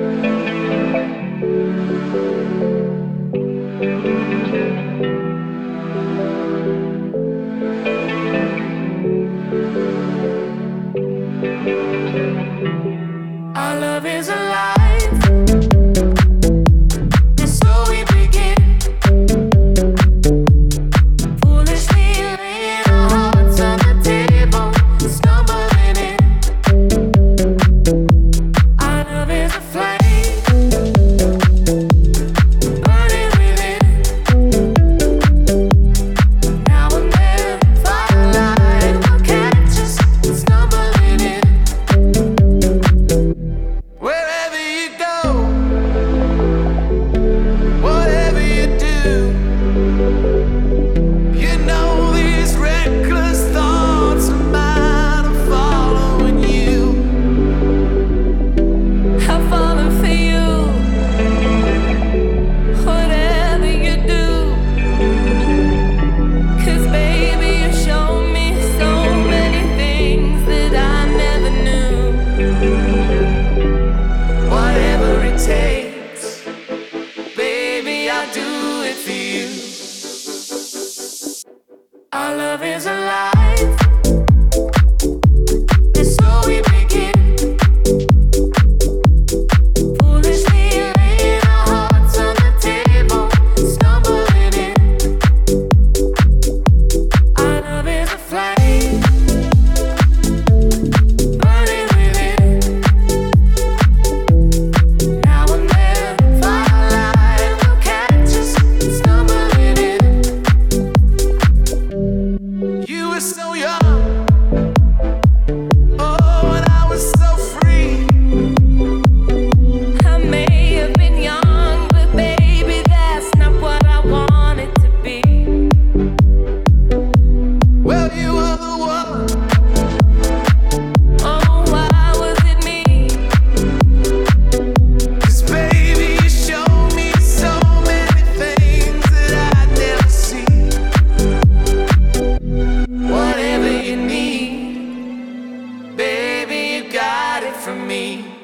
thank you. love is a so young. me.